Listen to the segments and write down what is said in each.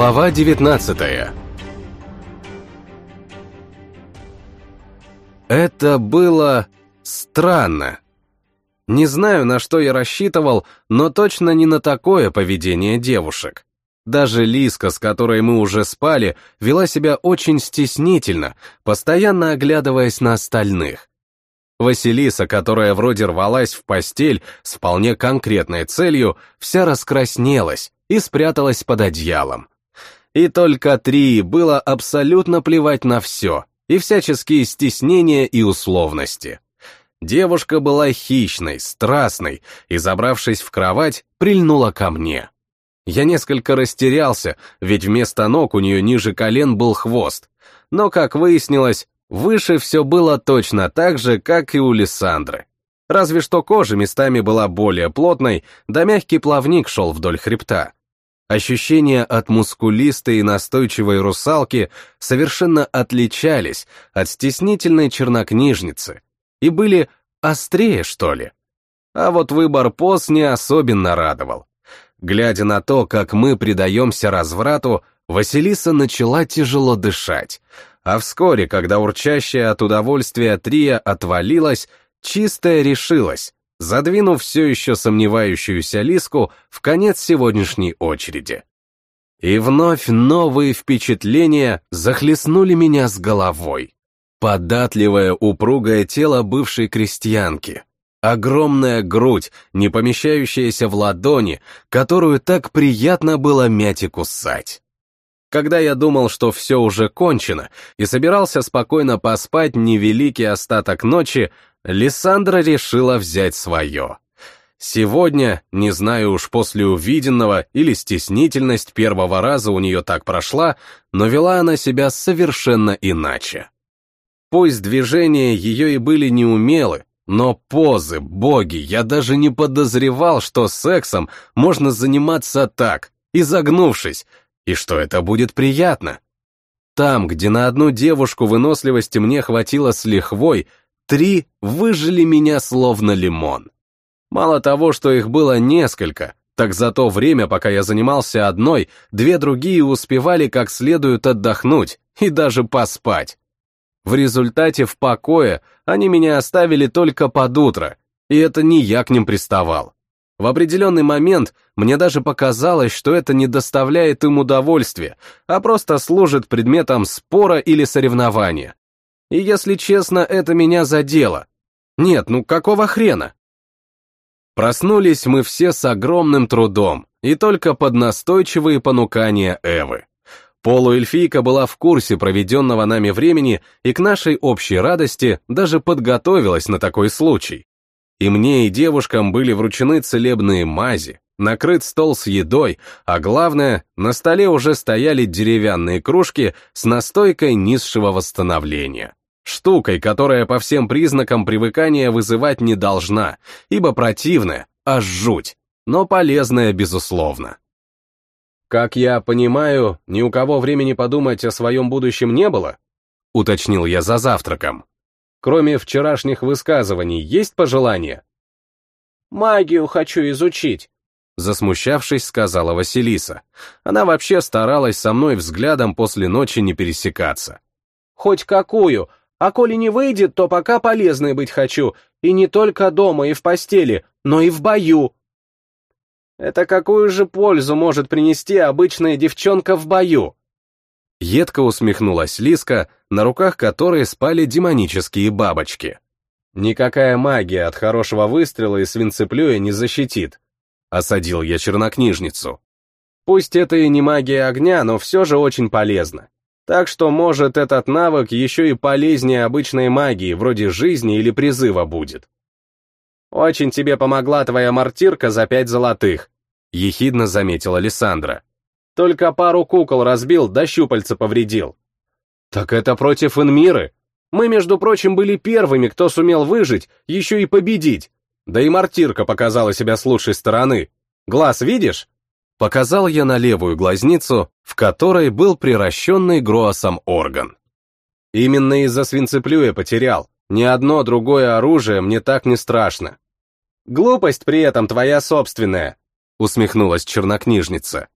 Глава 19 Это было странно. Не знаю, на что я рассчитывал, но точно не на такое поведение девушек. Даже Лиска, с которой мы уже спали, вела себя очень стеснительно, постоянно оглядываясь на остальных. Василиса, которая вроде рвалась в постель с вполне конкретной целью, вся раскраснелась и спряталась под одеялом. И только Три было абсолютно плевать на все, и всяческие стеснения и условности. Девушка была хищной, страстной, и, забравшись в кровать, прильнула ко мне. Я несколько растерялся, ведь вместо ног у нее ниже колен был хвост. Но, как выяснилось, выше все было точно так же, как и у Лиссандры. Разве что кожа местами была более плотной, да мягкий плавник шел вдоль хребта. Ощущения от мускулистой и настойчивой русалки совершенно отличались от стеснительной чернокнижницы и были острее, что ли. А вот выбор поз не особенно радовал. Глядя на то, как мы предаемся разврату, Василиса начала тяжело дышать, а вскоре, когда урчащая от удовольствия Трия отвалилась, чистая решилась, задвинув все еще сомневающуюся Лиску в конец сегодняшней очереди. И вновь новые впечатления захлестнули меня с головой. Податливое упругое тело бывшей крестьянки, Огромная грудь, не помещающаяся в ладони, которую так приятно было мять и кусать. Когда я думал, что все уже кончено, и собирался спокойно поспать невеликий остаток ночи, Лиссандра решила взять свое. Сегодня, не знаю уж после увиденного или стеснительность первого раза у нее так прошла, но вела она себя совершенно иначе. Пусть движения ее и были неумелы, но позы, боги, я даже не подозревал, что сексом можно заниматься так, изогнувшись, и что это будет приятно. Там, где на одну девушку выносливости мне хватило с лихвой, три выжили меня словно лимон. Мало того, что их было несколько, так за то время, пока я занимался одной, две другие успевали как следует отдохнуть и даже поспать. В результате в покое они меня оставили только под утро, и это не я к ним приставал. В определенный момент мне даже показалось, что это не доставляет им удовольствия, а просто служит предметом спора или соревнования. И если честно, это меня задело. Нет, ну какого хрена? Проснулись мы все с огромным трудом, и только под настойчивые понукания Эвы. Полуэльфийка была в курсе проведенного нами времени и к нашей общей радости даже подготовилась на такой случай. И мне, и девушкам были вручены целебные мази, накрыт стол с едой, а главное, на столе уже стояли деревянные кружки с настойкой низшего восстановления. Штукой, которая по всем признакам привыкания вызывать не должна, ибо противная, аж жуть, но полезная безусловно. «Как я понимаю, ни у кого времени подумать о своем будущем не было?» — уточнил я за завтраком. «Кроме вчерашних высказываний, есть пожелания?» «Магию хочу изучить», — засмущавшись, сказала Василиса. Она вообще старалась со мной взглядом после ночи не пересекаться. «Хоть какую, а коли не выйдет, то пока полезной быть хочу, и не только дома и в постели, но и в бою», это какую же пользу может принести обычная девчонка в бою? Едко усмехнулась Лиска, на руках которой спали демонические бабочки. Никакая магия от хорошего выстрела и свинцеплюя не защитит. Осадил я чернокнижницу. Пусть это и не магия огня, но все же очень полезно. Так что, может, этот навык еще и полезнее обычной магии, вроде жизни или призыва будет. «Очень тебе помогла твоя мартирка за пять золотых», — ехидно заметила Лиссандра. «Только пару кукол разбил, да щупальца повредил». «Так это против Инмиры. Мы, между прочим, были первыми, кто сумел выжить, еще и победить. Да и мартирка показала себя с лучшей стороны. Глаз видишь?» Показал я на левую глазницу, в которой был приращенный Гроасом орган. Именно из-за свинцеплюя потерял. Ни одно другое оружие мне так не страшно. Глупость при этом твоя собственная, усмехнулась чернокнижница.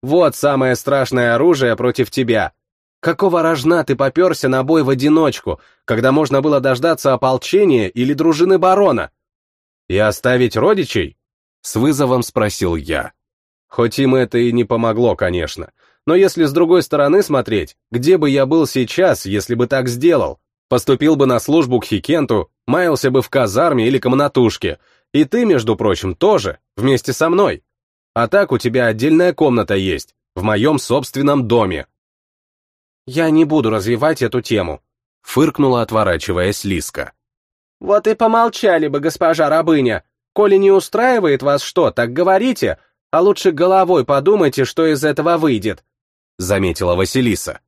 Вот самое страшное оружие против тебя. Какого рожна ты поперся на бой в одиночку, когда можно было дождаться ополчения или дружины барона? И оставить родичей? С вызовом спросил я. Хоть им это и не помогло, конечно. Но если с другой стороны смотреть, где бы я был сейчас, если бы так сделал? Поступил бы на службу к Хикенту, маялся бы в казарме или комнатушке. И ты, между прочим, тоже, вместе со мной. А так у тебя отдельная комната есть, в моем собственном доме, «Я не буду развивать эту тему», — фыркнула, отворачиваясь Лиска. «Вот и помолчали бы, госпожа рабыня. Коли не устраивает вас что, так говорите, а лучше головой подумайте, что из этого выйдет», — заметила Василиса.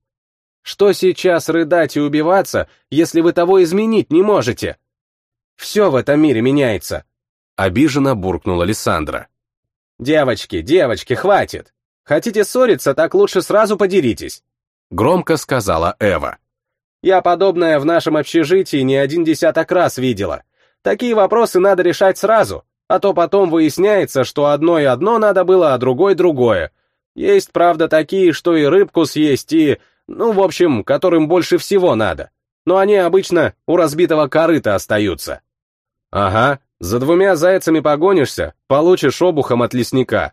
«Что сейчас рыдать и убиваться, если вы того изменить не можете? Все в этом мире меняется», — обиженно буркнула Лиссандра. «Девочки, девочки, хватит! Хотите ссориться, так лучше сразу подеритесь. Громко сказала Эва. «Я подобное в нашем общежитии не один десяток раз видела. Такие вопросы надо решать сразу, а то потом выясняется, что одно и одно надо было, а другой другое. Есть, правда, такие, что и рыбку съесть, и... Ну, в общем, которым больше всего надо. Но они обычно у разбитого корыта остаются. Ага, за двумя зайцами погонишься, получишь обухом от лесника.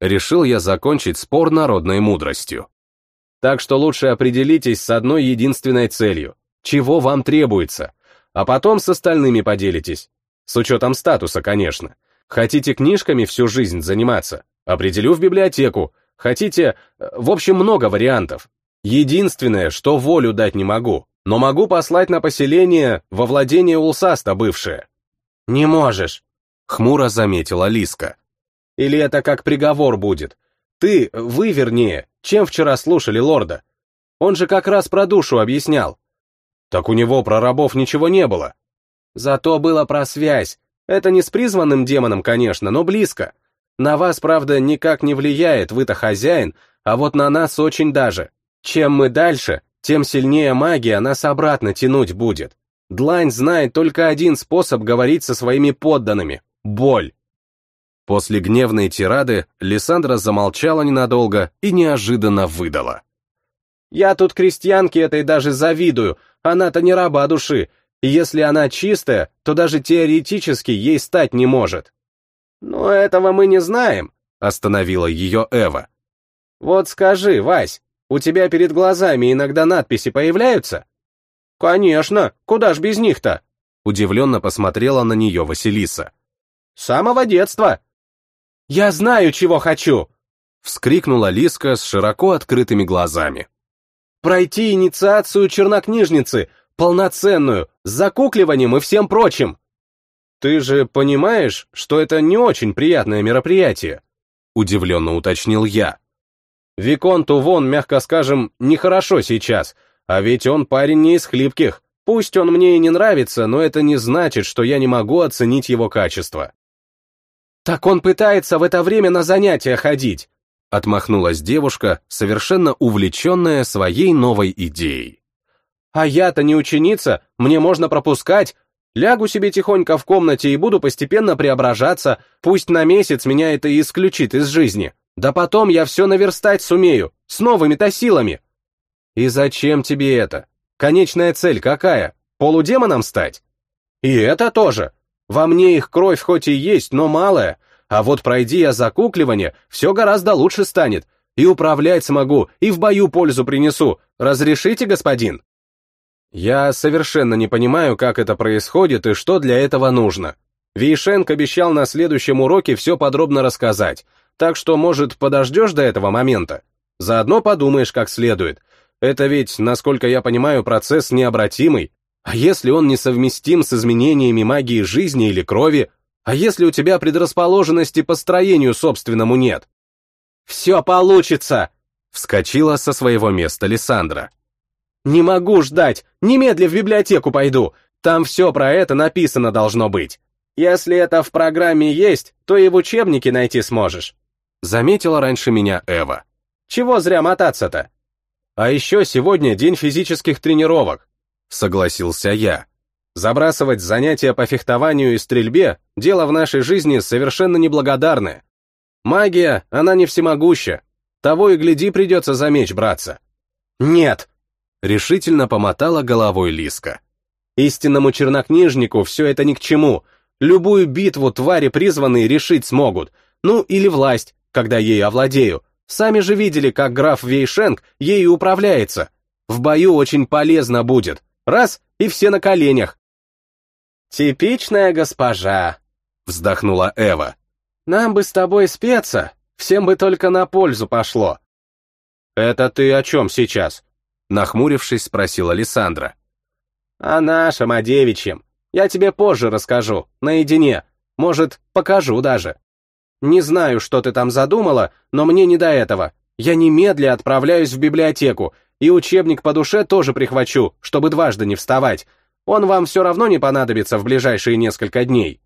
Решил я закончить спор народной мудростью. Так что лучше определитесь с одной единственной целью, чего вам требуется, а потом с остальными поделитесь. С учетом статуса, конечно. Хотите книжками всю жизнь заниматься? Определю в библиотеку. Хотите... В общем, много вариантов. Единственное, что волю дать не могу, но могу послать на поселение во владение Улсаста бывшее. Не можешь, хмуро заметила Лиска. Или это как приговор будет. Ты, вы вернее, чем вчера слушали лорда? Он же как раз про душу объяснял. Так у него про рабов ничего не было. Зато было про связь. Это не с призванным демоном, конечно, но близко. На вас, правда, никак не влияет, вы-то хозяин, а вот на нас очень даже. Чем мы дальше, тем сильнее магия нас обратно тянуть будет. Длань знает только один способ говорить со своими подданными — боль. После гневной тирады Лиссандра замолчала ненадолго и неожиданно выдала. «Я тут крестьянке этой даже завидую, она-то не раба души, и если она чистая, то даже теоретически ей стать не может». «Но этого мы не знаем», — остановила ее Эва. «Вот скажи, Вась, у тебя перед глазами иногда надписи появляются?» «Конечно, куда ж без них-то?» Удивленно посмотрела на нее Василиса. «С самого детства. «Я знаю, чего хочу!» — вскрикнула Лиска с широко открытыми глазами. «Пройти инициацию чернокнижницы, полноценную, с закукливанием и всем прочим!» «Ты же понимаешь, что это не очень приятное мероприятие?» — удивленно уточнил я. «Виконту вон, мягко скажем, нехорошо сейчас, а ведь он парень не из хлипких. Пусть он мне и не нравится, но это не значит, что я не могу оценить его качество. «Так он пытается в это время на занятия ходить!» Отмахнулась девушка, совершенно увлеченная своей новой идеей. «А я-то не ученица, мне можно пропускать. Лягу себе тихонько в комнате и буду постепенно преображаться, пусть на месяц меня это и исключит из жизни. Да потом я все наверстать сумею, с новыми-то силами». «И зачем тебе это? Конечная цель какая? Полудемоном стать?» «И это тоже. Во мне их кровь хоть и есть, но малая, а вот пройди я закукливание, все гораздо лучше станет. И управлять смогу, и в бою пользу принесу. Разрешите, господин?» Я совершенно не понимаю, как это происходит и что для этого нужно. Вейшенк обещал на следующем уроке все подробно рассказать, так что, может, подождешь до этого момента? Заодно подумаешь как следует. Это ведь, насколько я понимаю, процесс необратимый, а если он несовместим с изменениями магии жизни или крови? А если у тебя предрасположенности по строению собственному нет? «Все получится!» — вскочила со своего места Лиссандра. «Не могу ждать! Немедля в библиотеку пойду! Там все про это написано должно быть. Если это в программе есть, то и в учебнике найти сможешь», — заметила раньше меня Эва. «Чего зря мотаться-то?» «А еще сегодня день физических тренировок согласился я. Забрасывать занятия по фехтованию и стрельбе — дело в нашей жизни совершенно неблагодарное. Магия, она не всемогуща. Того и гляди, придется за меч браться. Нет, решительно помотала головой Лиска. Истинному чернокнижнику все это ни к чему. Любую битву твари призванные решить смогут. Ну, или власть, когда ей овладею. Сами же видели, как граф Вейшенг ею управляется. В бою очень полезно будет. Раз, и все на коленях. «Типичная госпожа», — вздохнула Эва. «Нам бы с тобой спеться, всем бы только на пользу пошло». «Это ты о чем сейчас?» — нахмурившись, спросила Александра. «О нашем, о девичьем. Я тебе позже расскажу, наедине. Может, покажу даже. Не знаю, что ты там задумала, но мне не до этого. Я немедля отправляюсь в библиотеку, и учебник по душе тоже прихвачу, чтобы дважды не вставать. Он вам все равно не понадобится в ближайшие несколько дней».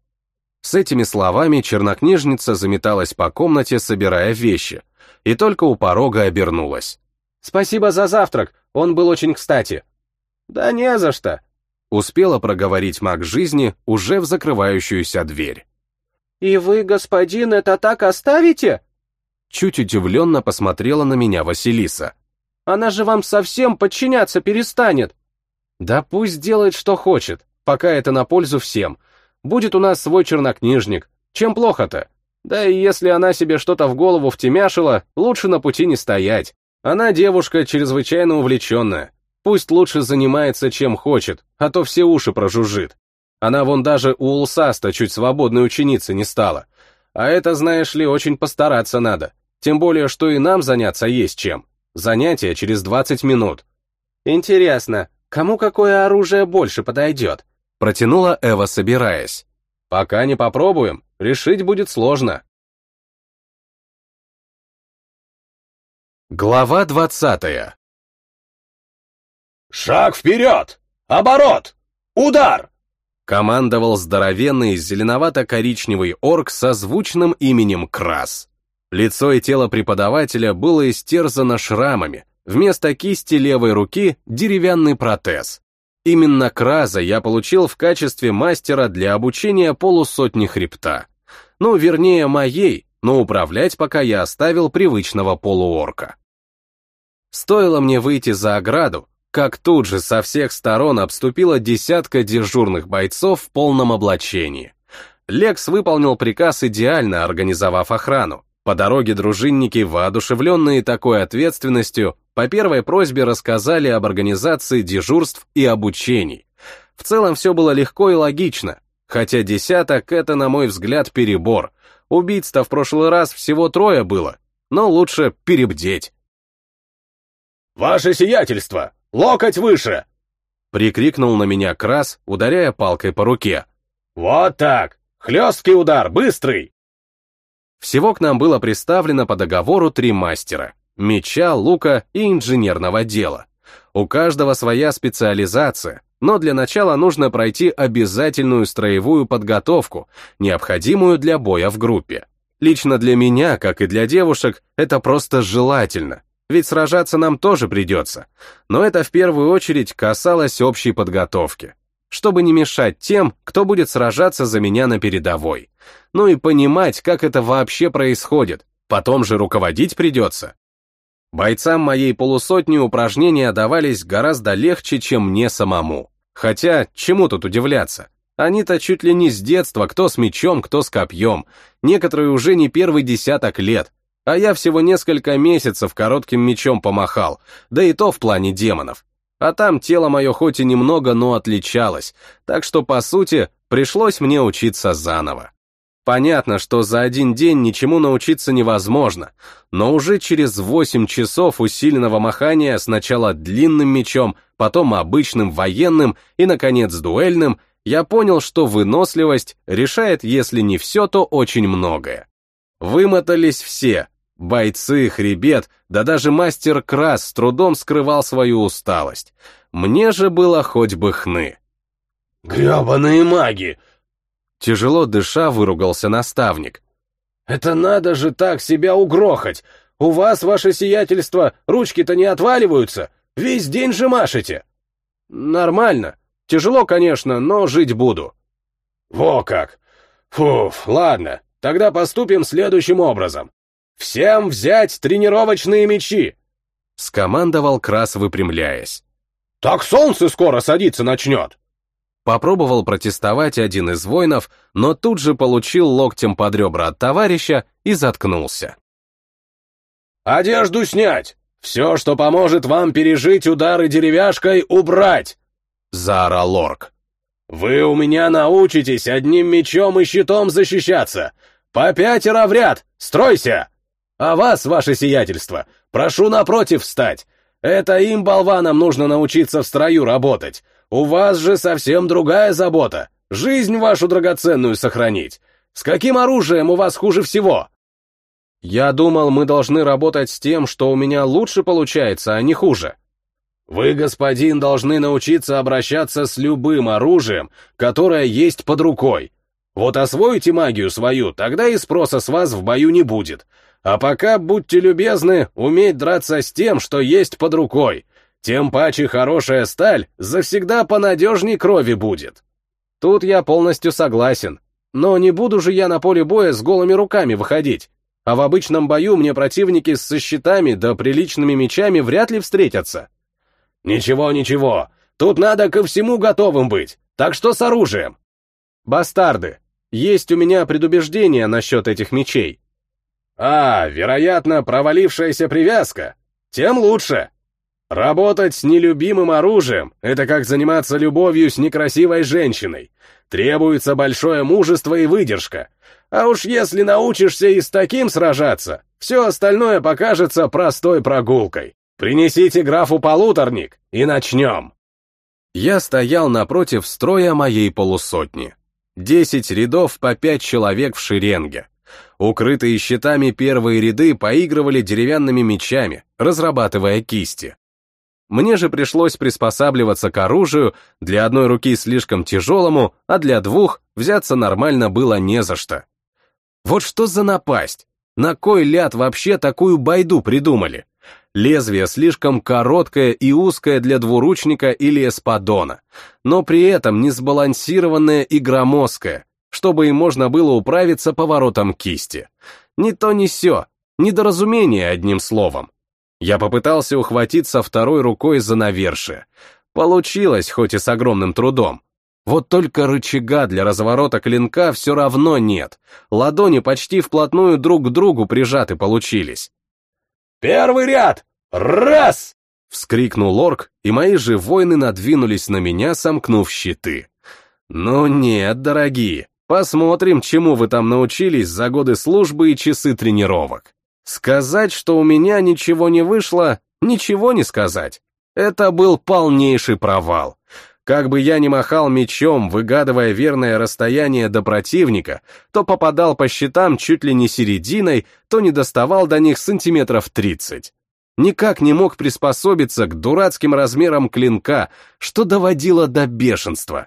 С этими словами чернокнижница заметалась по комнате, собирая вещи, и только у порога обернулась. «Спасибо за завтрак, он был очень кстати». «Да не за что», Успела проговорить маг жизни уже в закрывающуюся дверь. «И вы, господин, это так оставите?» Чуть удивленно посмотрела на меня Василиса. «Она же вам совсем подчиняться перестанет!» «Да пусть делает, что хочет, пока это на пользу всем. Будет у нас свой чернокнижник. Чем плохо-то? Да и если она себе что-то в голову втемяшила, лучше на пути не стоять. Она девушка чрезвычайно увлеченная. Пусть лучше занимается чем хочет, а то все уши прожужжит. Она вон даже у Улсаста чуть свободной ученицы не стала. А это, знаешь ли, очень постараться надо. Тем более, что и нам заняться есть чем. Занятие через 20 минут. Интересно, кому какое оружие больше подойдет? Протянула Эва, собираясь. Пока не попробуем, решить будет сложно. Глава двадцатая «Шаг вперед! Оборот! Удар!» Командовал здоровенный зеленовато-коричневый орк со звучным именем Крас. Лицо и тело преподавателя было истерзано шрамами, вместо кисти левой руки деревянный протез. Именно Краза я получил в качестве мастера для обучения полусотни хребта. Ну, вернее, моей, но управлять пока я оставил привычного полуорка. Стоило мне выйти за ограду, как тут же со всех сторон обступила десятка дежурных бойцов в полном облачении. Лекс выполнил приказ идеально, организовав охрану. По дороге дружинники, воодушевленные такой ответственностью, по первой просьбе рассказали об организации дежурств и обучений. В целом все было легко и логично, хотя десяток — это, на мой взгляд, перебор. Убийц-то в прошлый раз всего трое было, но лучше перебдеть. «Ваше сиятельство! Локоть выше!» Прикрикнул на меня Крас, ударяя палкой по руке. «Вот так! Хлесткий удар, быстрый!» Всего к нам было представлено по договору три мастера — меча, лука и инженерного дела. У каждого своя специализация, но для начала нужно пройти обязательную строевую подготовку, необходимую для боя в группе. Лично для меня, как и для девушек, это просто желательно, ведь сражаться нам тоже придется. Но это в первую очередь касалось общей подготовки. Чтобы не мешать тем, кто будет сражаться за меня на передовой. Ну и понимать, как это вообще происходит. Потом же руководить придется. Бойцам моей полусотни упражнения давались гораздо легче, чем мне самому. Хотя, чему тут удивляться? Они-то чуть ли не с детства, кто с мечом, кто с копьем. Некоторые уже не первый десяток лет, а я всего несколько месяцев коротким мечом помахал, да и то в плане демонов. А там тело мое хоть и немного, но отличалось, так что, по сути, пришлось мне учиться заново. Понятно, что за один день ничему научиться невозможно, но уже через 8 часов усиленного махания сначала длинным мечом, потом обычным военным и, наконец, дуэльным, я понял, что выносливость решает, если не все, то очень многое. Вымотались все, Бойцы, хребет, да даже мастер Крас с трудом скрывал свою усталость. Мне же было хоть бы хны. «Гребаные маги!» Тяжело дыша выругался наставник. «Это надо же так себя угрохать! У вас, ваше сиятельство, ручки-то не отваливаются! Весь день же машете!» «Нормально. Тяжело, конечно, но жить буду». «Во как! Фуф, ладно, тогда поступим следующим образом. Всем взять тренировочные мечи!» Скомандовал Крас, выпрямляясь. «Так солнце скоро садиться начнет!» Попробовал протестовать один из воинов, но тут же получил локтем под ребра от товарища и заткнулся. «Одежду снять! Все, что поможет вам пережить удары деревяшкой, убрать!» — заорал Лорк. «Вы у меня научитесь одним мечом и щитом защищаться! По пятеро в ряд! Стройся! А вас, ваше сиятельство, прошу напротив встать! Это им, болванам, нужно научиться в строю работать! У вас же совсем другая забота! Жизнь вашу драгоценную сохранить! С каким оружием у вас хуже всего?» Я думал, мы должны работать с тем, что у меня лучше получается, а не хуже. Вы, господин, должны научиться обращаться с любым оружием, которое есть под рукой. Вот освоите магию свою, тогда и спроса с вас в бою не будет. А пока, будьте любезны, уметь драться с тем, что есть под рукой. Тем паче хорошая сталь завсегда понадежней крови будет. Тут я полностью согласен. Но не буду же я на поле боя с голыми руками выходить. А в обычном бою мне противники со щитами да приличными мечами вряд ли встретятся. Ничего, ничего, тут надо ко всему готовым быть, так что с оружием. Бастарды, есть у меня предубеждение насчет этих мечей. А, вероятно, провалившаяся привязка. Тем лучше. Работать с нелюбимым оружием — это как заниматься любовью с некрасивой женщиной. Требуется большое мужество и выдержка. А уж если научишься и с таким сражаться, все остальное покажется простой прогулкой. Принесите графу полуторник и начнем. Я стоял напротив строя моей полусотни. Десять рядов по пять человек в шеренге. Укрытые щитами первые ряды поигрывали деревянными мечами, разрабатывая кисти. Мне же пришлось приспосабливаться к оружию, для одной руки слишком тяжелому, а для двух взяться нормально было не за что. Вот что за напасть? На кой ляд вообще такую байду придумали? Лезвие слишком короткое и узкое для двуручника или эспадона, но при этом не сбалансированное и громоздкое, чтобы им можно было управиться поворотом кисти. Ни то ни сё, недоразумение одним словом. Я попытался ухватиться второй рукой за навершие. Получилось, хоть и с огромным трудом. Вот только рычага для разворота клинка все равно нет. Ладони почти вплотную друг к другу прижаты получились. «Первый ряд! Раз!» — вскрикнул орк, и мои же воины надвинулись на меня, сомкнув щиты. «Ну нет, дорогие, посмотрим, чему вы там научились за годы службы и часы тренировок. Сказать, что у меня ничего не вышло, ничего не сказать. Это был полнейший провал. Как бы я ни махал мечом, выгадывая верное расстояние до противника, то попадал по щитам чуть ли не серединой, то не доставал до них сантиметров тридцать. Никак не мог приспособиться к дурацким размерам клинка, что доводило до бешенства.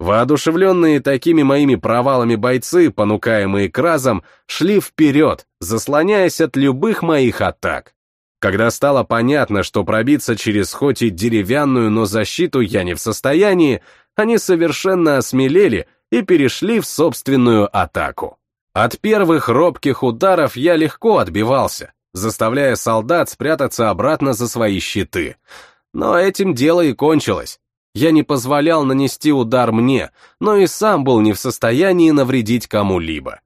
Воодушевленные такими моими провалами бойцы, понукаемые кразом, шли вперед, заслоняясь от любых моих атак. Когда стало понятно, что пробиться через хоть и деревянную, но защиту я не в состоянии, они совершенно осмелели и перешли в собственную атаку. От первых робких ударов я легко отбивался, заставляя солдат спрятаться обратно за свои щиты. Но этим дело и кончилось. Я не позволял нанести удар мне, но и сам был не в состоянии навредить кому-либо.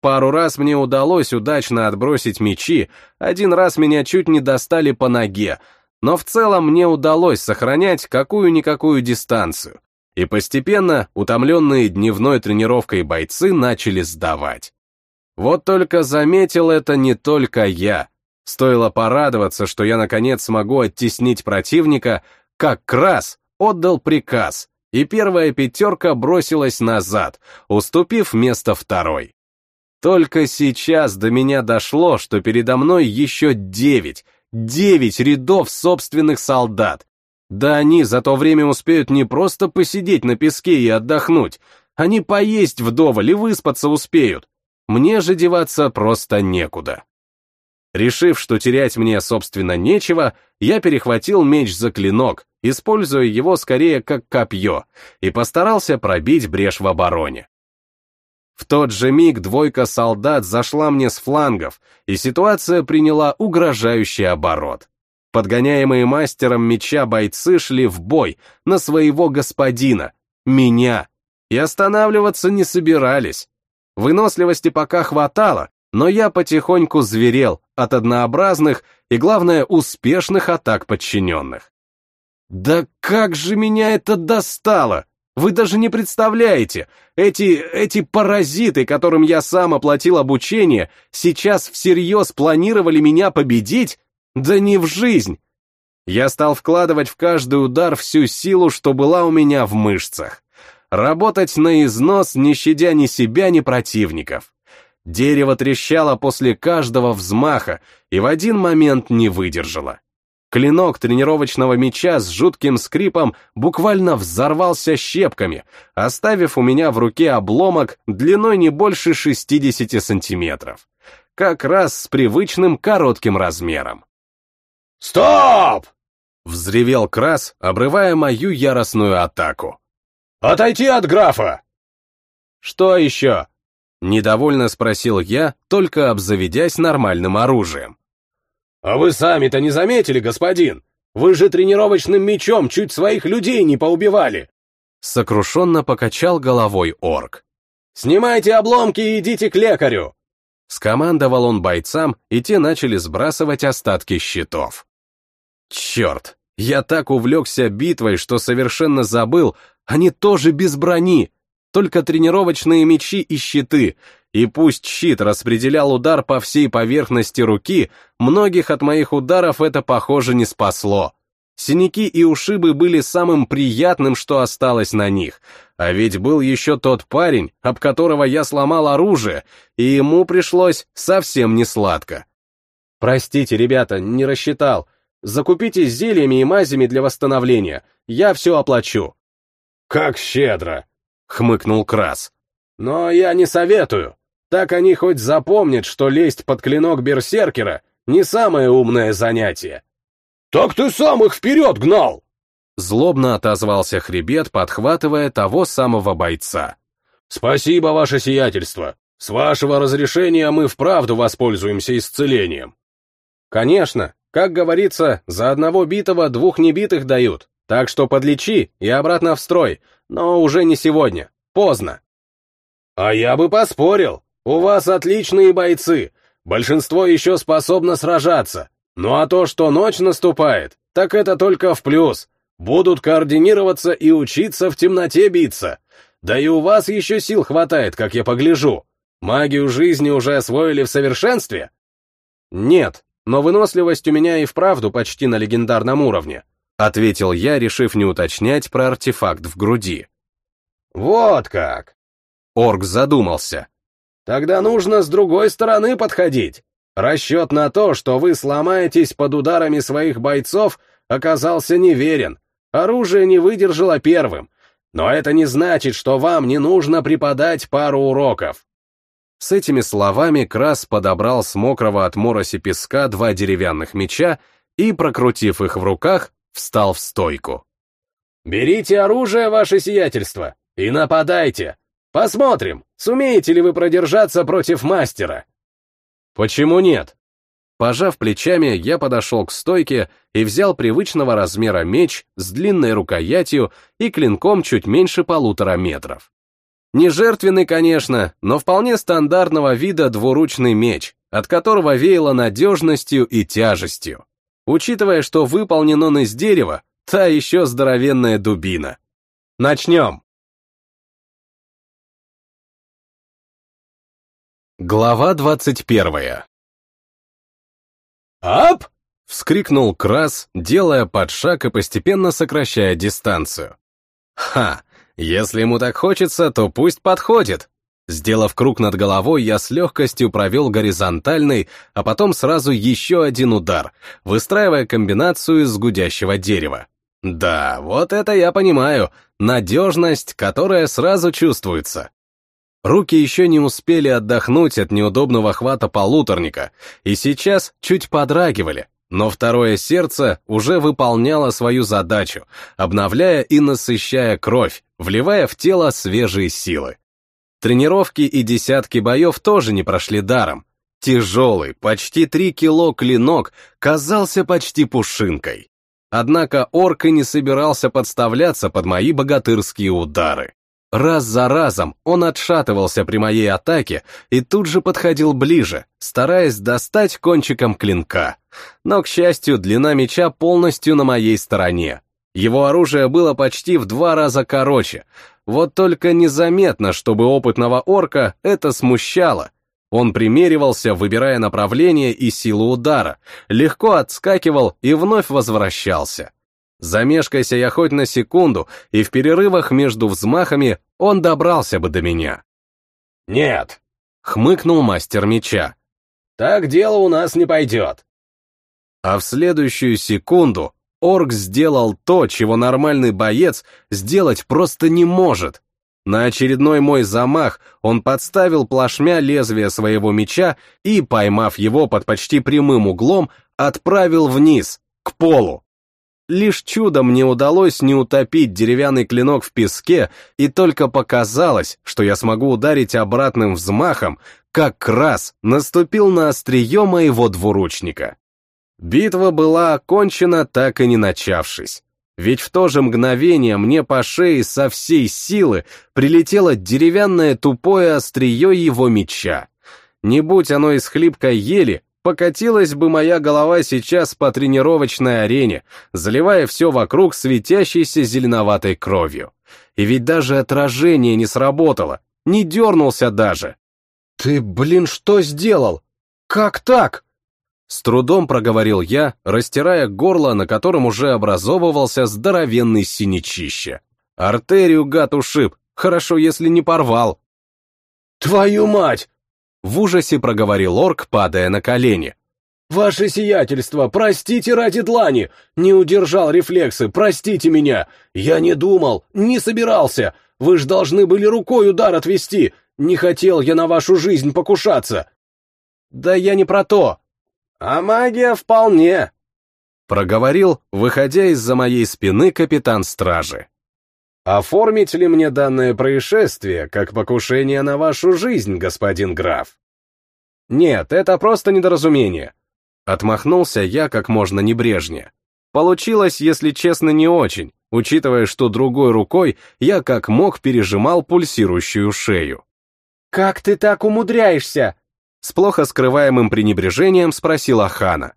Пару раз мне удалось удачно отбросить мечи, один раз меня чуть не достали по ноге, но в целом мне удалось сохранять какую-никакую дистанцию. И постепенно утомленные дневной тренировкой бойцы начали сдавать. Вот только заметил это не только я. Стоило порадоваться, что я наконец смогу оттеснить противника, как Крас отдал приказ, и первая пятерка бросилась назад, уступив место второй. Только сейчас до меня дошло, что передо мной еще девять, девять рядов собственных солдат. Да они за то время успеют не просто посидеть на песке и отдохнуть, они поесть вдоволь и выспаться успеют. Мне же деваться просто некуда. Решив, что терять мне, собственно, нечего, я перехватил меч за клинок, используя его скорее как копье, и постарался пробить брешь в обороне. В тот же миг двойка солдат зашла мне с флангов, и ситуация приняла угрожающий оборот. Подгоняемые мастером меча бойцы шли в бой на своего господина, меня, и останавливаться не собирались. Выносливости пока хватало, но я потихоньку зверел от однообразных и, главное, успешных атак подчиненных. Да как же меня это достало! Вы даже не представляете, эти, эти паразиты, которым я сам оплатил обучение, сейчас всерьез планировали меня победить? Да не в жизнь! Я стал вкладывать в каждый удар всю силу, что была у меня в мышцах. Работать на износ, не щадя ни себя, ни противников. Дерево трещало после каждого взмаха и в один момент не выдержало. Клинок тренировочного меча с жутким скрипом буквально взорвался щепками, оставив у меня в руке обломок длиной не больше 60 сантиметров. Как раз с привычным коротким размером. «Стоп!» — взревел Крас, обрывая мою яростную атаку. «Отойти от графа!» «Что еще?» — недовольно спросил я, только обзаведясь нормальным оружием. «А вы сами-то не заметили, господин? Вы же тренировочным мечом чуть своих людей не поубивали!» Сокрушенно покачал головой орк. «Снимайте обломки и идите к лекарю!» Скомандовал он бойцам, и те начали сбрасывать остатки щитов. Черт, я так увлекся битвой, что совершенно забыл, они тоже без брони, только тренировочные мечи и щиты, и пусть щит распределял удар по всей поверхности руки, многих от моих ударов это, похоже, не спасло. Синяки и ушибы были самым приятным, что осталось на них, а ведь был еще тот парень, об которого я сломал оружие, и ему пришлось совсем не сладко. «Простите, ребята, не рассчитал. Закупитесь зельями и мазями для восстановления, я все оплачу». «Как щедро!» — хмыкнул Крас. «Но я не советую. Так они хоть запомнят, что лезть под клинок берсеркера — не самое умное занятие. «Так ты сам их вперед гнал!» Злобно отозвался хребет, подхватывая того самого бойца. «Спасибо, ваше сиятельство. С вашего разрешения мы вправду воспользуемся исцелением». «Конечно. Как говорится, за одного битого двух небитых дают. Так что подлечи и обратно в строй, но уже не сегодня. Поздно». «А я бы поспорил. У вас отличные бойцы, большинство еще способно сражаться. Ну а то, что ночь наступает, так это только в плюс. Будут координироваться и учиться в темноте биться. Да и у вас еще сил хватает, как я погляжу. Магию жизни уже освоили в совершенстве? Нет, но выносливость у меня и вправду почти на легендарном уровне, ответил я, решив не уточнять про артефакт в груди. Вот как! Орк задумался. Тогда нужно с другой стороны подходить. Расчет на то, что вы сломаетесь под ударами своих бойцов, оказался неверен. Оружие не выдержало первым. Но это не значит, что вам не нужно преподать пару уроков. С этими словами Крас подобрал с мокрого от мороси песка два деревянных меча и, прокрутив их в руках, встал в стойку. «Берите оружие, ваше сиятельство, и нападайте. Посмотрим, сумеете ли вы продержаться против мастера. Почему нет? Пожав плечами, я подошел к стойке и взял привычного размера меч с длинной рукоятью и клинком чуть меньше полутора метров. Не жертвенный, конечно, но вполне стандартного вида двуручный меч, от которого веяло надежностью и тяжестью. Учитывая, что выполнен он из дерева, та еще здоровенная дубина. Начнем. Глава двадцать первая. «Ап!» — вскрикнул Крас, делая подшаг и постепенно сокращая дистанцию. «Ха! Если ему так хочется, то пусть подходит!» Сделав круг над головой, я с легкостью провел горизонтальный, а потом сразу еще один удар, выстраивая комбинацию из гудящего дерева. Да, вот это я понимаю, надежность, которая сразу чувствуется. Руки еще не успели отдохнуть от неудобного хвата полуторника, и сейчас чуть подрагивали, но второе сердце уже выполняло свою задачу, обновляя и насыщая кровь, вливая в тело свежие силы. Тренировки и десятки боев тоже не прошли даром. Тяжелый, почти три кило клинок казался почти пушинкой. Однако орк и не собирался подставляться под мои богатырские удары. Раз за разом он отшатывался при моей атаке и тут же подходил ближе, стараясь достать кончиком клинка. Но, к счастью, длина меча полностью на моей стороне. Его оружие было почти в два раза короче, вот только незаметно, чтобы опытного орка это смущало. Он примеривался, выбирая направление и силу удара, легко отскакивал и вновь возвращался. Замешкайся я хоть на секунду, и в перерывах между взмахами он добрался бы до меня. «Нет», — хмыкнул мастер меча. «Так дело у нас не пойдет». А в следующую секунду орк сделал то, чего нормальный боец сделать просто не может. На очередной мой замах он подставил плашмя лезвие своего меча и, поймав его под почти прямым углом, отправил вниз, к полу. Лишь чудом мне удалось не утопить деревянный клинок в песке, и только показалось, что я смогу ударить обратным взмахом, как раз наступил на острие моего двуручника. Битва была окончена, так и не начавшись. Ведь в то же мгновение мне по шее со всей силы прилетело деревянное тупое острие его меча. Не будь оно из хлипкой ели, покатилась бы моя голова сейчас по тренировочной арене, заливая все вокруг светящейся зеленоватой кровью. И ведь даже отражение не сработало, не дернулся даже. «Ты, блин, что сделал? Как так?» С трудом проговорил я, растирая горло, на котором уже образовывался здоровенный синячище. Артерию гад ушиб, хорошо, если не порвал. «Твою мать! В ужасе проговорил орк, падая на колени. «Ваше сиятельство, простите ради длани! Не удержал рефлексы, простите меня! Я не думал, не собирался! Вы ж должны были рукой удар отвести! Не хотел я на вашу жизнь покушаться!» «Да я не про то!» «А магия вполне!» Проговорил, выходя из-за моей спины капитан стражи. Оформить ли мне данное происшествие как покушение на вашу жизнь, господин граф? Нет, это просто недоразумение. Отмахнулся я как можно небрежнее. Получилось, если честно, не очень, учитывая, что другой рукой я как мог пережимал пульсирующую шею. «Как ты так умудряешься?» С плохо скрываемым пренебрежением спросила Хана.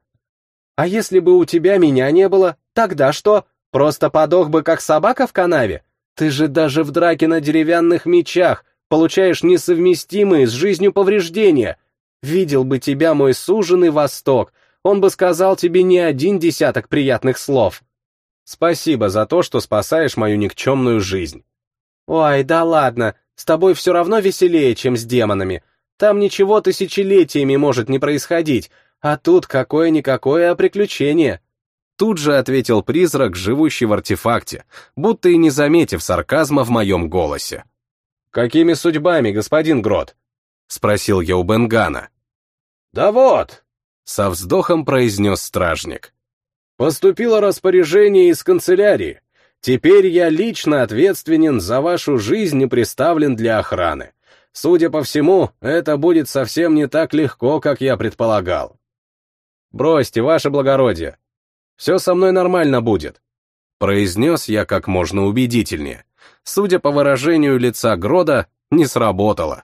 «А если бы у тебя меня не было, тогда что? Просто подох бы как собака в канаве? Ты же даже в драке на деревянных мечах получаешь несовместимые с жизнью повреждения. Видел бы тебя мой суженый Восток, он бы сказал тебе не один десяток приятных слов. Спасибо за то, что спасаешь мою никчемную жизнь. Ой, да ладно, с тобой все равно веселее, чем с демонами. Там ничего тысячелетиями может не происходить, а тут какое-никакое приключение. Тут же ответил призрак, живущий в артефакте, будто и не заметив сарказма в моем голосе. «Какими судьбами, господин Грот?» — спросил я у Бенгана. «Да вот!» — со вздохом произнес стражник. «Поступило распоряжение из канцелярии. Теперь я лично ответственен за вашу жизнь и приставлен для охраны. Судя по всему, это будет совсем не так легко, как я предполагал». «Бросьте, ваше благородие, все со мной нормально будет», — произнес я как можно убедительнее. Судя по выражению лица Грода, не сработало.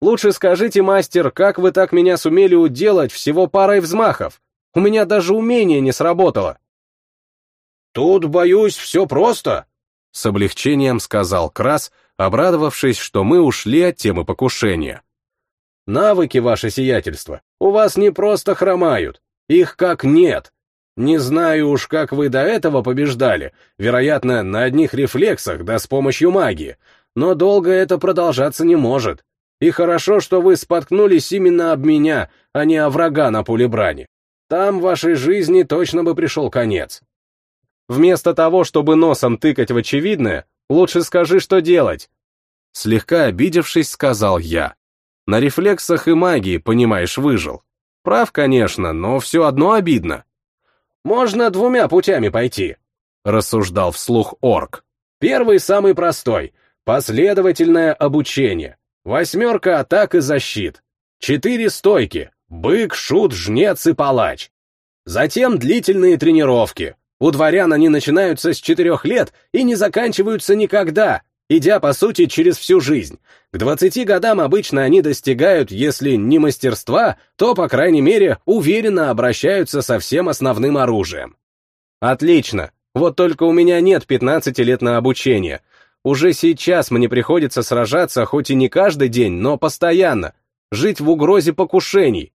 «Лучше скажите, мастер, как вы так меня сумели уделать всего парой взмахов? У меня даже умение не сработало». «Тут, боюсь, все просто», — с облегчением сказал Крас, обрадовавшись, что мы ушли от темы покушения. «Навыки, ваше сиятельство, у вас не просто хромают, их как нет. Не знаю уж, как вы до этого побеждали, вероятно, на одних рефлексах, да с помощью магии, но долго это продолжаться не может. И хорошо, что вы споткнулись именно об меня, а не о врага на поле брани. Там вашей жизни точно бы пришел конец. Вместо того, чтобы носом тыкать в очевидное, лучше скажи, что делать. Слегка обидевшись, сказал я. На рефлексах и магии, понимаешь, выжил. Прав, конечно, но все одно обидно. Можно двумя путями пойти, рассуждал вслух орк. Первый самый простой — последовательное обучение. Восьмерка атак и защит. Четыре стойки. Бык, шут, жнец и палач. Затем длительные тренировки. У дворян они начинаются с четырех лет и не заканчиваются никогда, идя, по сути, через всю жизнь. К двадцати годам обычно они достигают, если не мастерства, то, по крайней мере, уверенно обращаются со всем основным оружием. Отлично. Вот только у меня нет 15 лет на обучение. Уже сейчас мне приходится сражаться, хоть и не каждый день, но постоянно. Жить в угрозе покушений.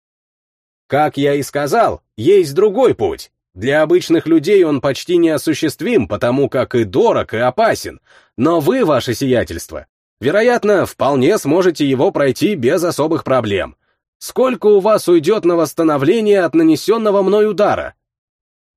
Как я и сказал, есть другой путь. Для обычных людей он почти неосуществим, потому как и дорог, и опасен. Но вы, ваше сиятельство, вероятно, вполне сможете его пройти без особых проблем. Сколько у вас уйдет на восстановление от нанесенного мной удара?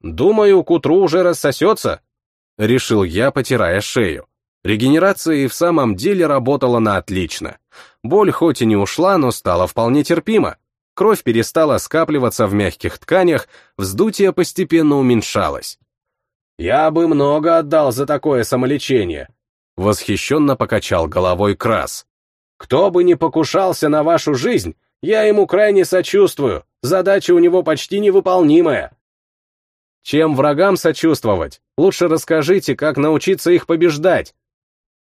Думаю, к утру уже рассосется, — решил я, потирая шею. Регенерация и в самом деле работала на отлично. Боль хоть и не ушла, но стала вполне терпима. Кровь перестала скапливаться в мягких тканях, вздутие постепенно уменьшалось. «Я бы много отдал за такое самолечение», — восхищенно покачал головой Крас. «Кто бы ни покушался на вашу жизнь, я ему крайне сочувствую, задача у него почти невыполнимая». «Чем врагам сочувствовать? Лучше расскажите, как научиться их побеждать».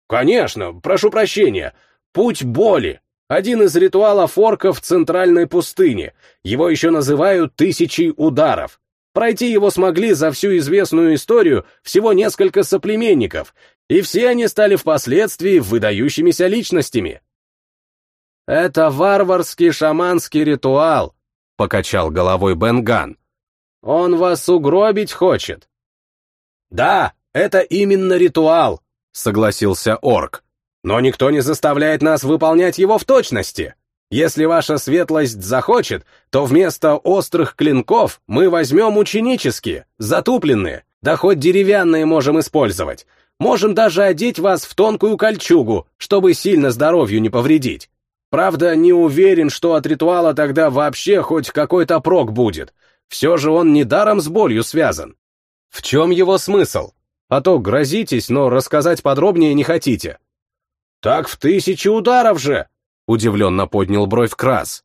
«Конечно, прошу прощения. Путь боли. Один из ритуалов орков центральной пустыне. Его еще называют «тысячей ударов». Пройти его смогли за всю известную историю всего несколько соплеменников, и все они стали впоследствии выдающимися личностями. «Это варварский шаманский ритуал», — покачал головой Бенган. «Он вас угробить хочет». «Да, это именно ритуал», — согласился орк. Но никто не заставляет нас выполнять его в точности. Если ваша светлость захочет, то вместо острых клинков мы возьмем ученические, затупленные, да хоть деревянные можем использовать. Можем даже одеть вас в тонкую кольчугу, чтобы сильно здоровью не повредить. Правда, не уверен, что от ритуала тогда вообще хоть какой-то прок будет. Все же он недаром с болью связан. В чем его смысл? А то грозитесь, но рассказать подробнее не хотите. «Так в тысячи ударов же!» — удивленно поднял бровь Крас.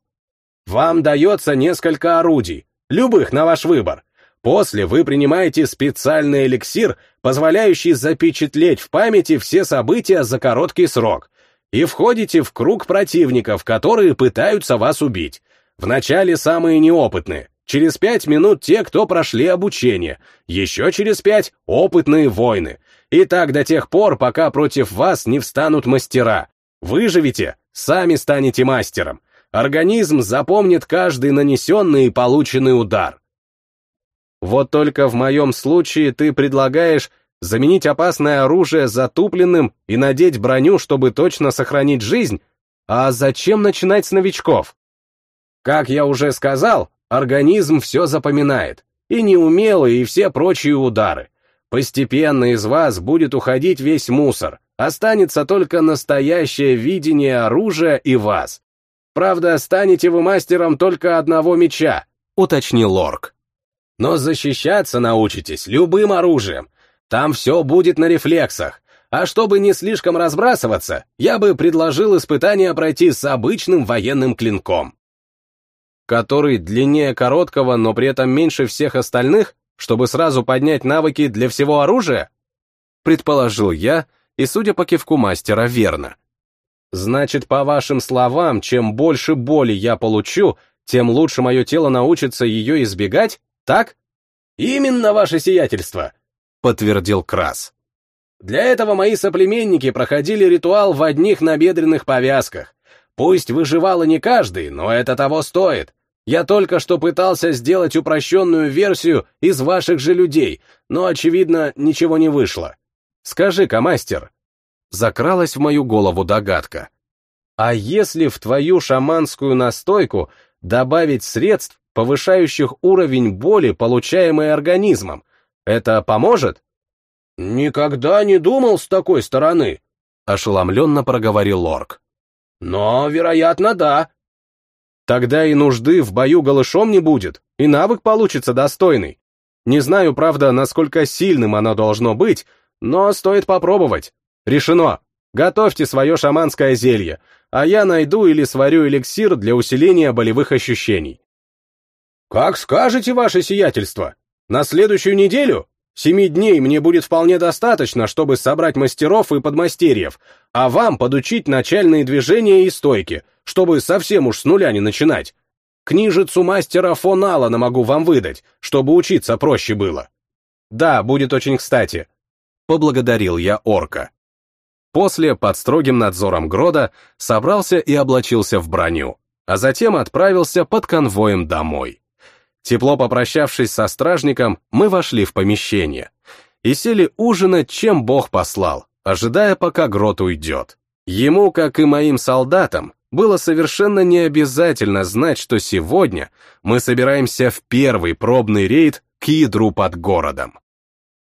«Вам дается несколько орудий, любых на ваш выбор. После вы принимаете специальный эликсир, позволяющий запечатлеть в памяти все события за короткий срок, и входите в круг противников, которые пытаются вас убить. Вначале самые неопытные, через пять минут те, кто прошли обучение, еще через пять — опытные воины, и так до тех пор, пока против вас не встанут мастера. Выживете, сами станете мастером. Организм запомнит каждый нанесенный и полученный удар. Вот только в моем случае ты предлагаешь заменить опасное оружие затупленным и надеть броню, чтобы точно сохранить жизнь? А зачем начинать с новичков? Как я уже сказал, организм все запоминает. И неумелые, и все прочие удары. Постепенно из вас будет уходить весь мусор, останется только настоящее видение оружия и вас. Правда, станете вы мастером только одного меча, уточнил Лорк. Но защищаться научитесь любым оружием. Там все будет на рефлексах. А чтобы не слишком разбрасываться, я бы предложил испытание пройти с обычным военным клинком. Который длиннее короткого, но при этом меньше всех остальных? Чтобы сразу поднять навыки для всего оружия? Предположил я, и, судя по кивку мастера, верно. Значит, по вашим словам, чем больше боли я получу, тем лучше мое тело научится ее избегать, так? Именно ваше сиятельство, подтвердил Крас. Для этого мои соплеменники проходили ритуал в одних набедренных повязках. Пусть выживало не каждый, но это того стоит. Я только что пытался сделать упрощенную версию из ваших же людей, но, очевидно, ничего не вышло. Скажи-ка, мастер, закралась в мою голову догадка. А если в твою шаманскую настойку добавить средств, повышающих уровень боли, получаемый организмом, это поможет? Никогда не думал с такой стороны, ошеломленно проговорил Лорк. Но, вероятно, да. Тогда и нужды в бою голышом не будет, и навык получится достойный. Не знаю, правда, насколько сильным оно должно быть, но стоит попробовать. Решено. Готовьте свое шаманское зелье, а я найду или сварю эликсир для усиления болевых ощущений. Как скажете, ваше сиятельство. На следующую неделю? Семи дней мне будет вполне достаточно, чтобы собрать мастеров и подмастерьев, а вам подучить начальные движения и стойки, чтобы совсем уж с нуля не начинать. Книжицу мастера фон Аллана могу вам выдать, чтобы учиться проще было. Да, будет очень кстати. Поблагодарил я орка. После, под строгим надзором Грода, собрался и облачился в броню, а затем отправился под конвоем домой. Тепло попрощавшись со стражником, мы вошли в помещение и сели ужинать, чем Бог послал, ожидая, пока Грот уйдет. Ему, как и моим солдатам, было совершенно не обязательно знать, что сегодня мы собираемся в первый пробный рейд к ядру под городом.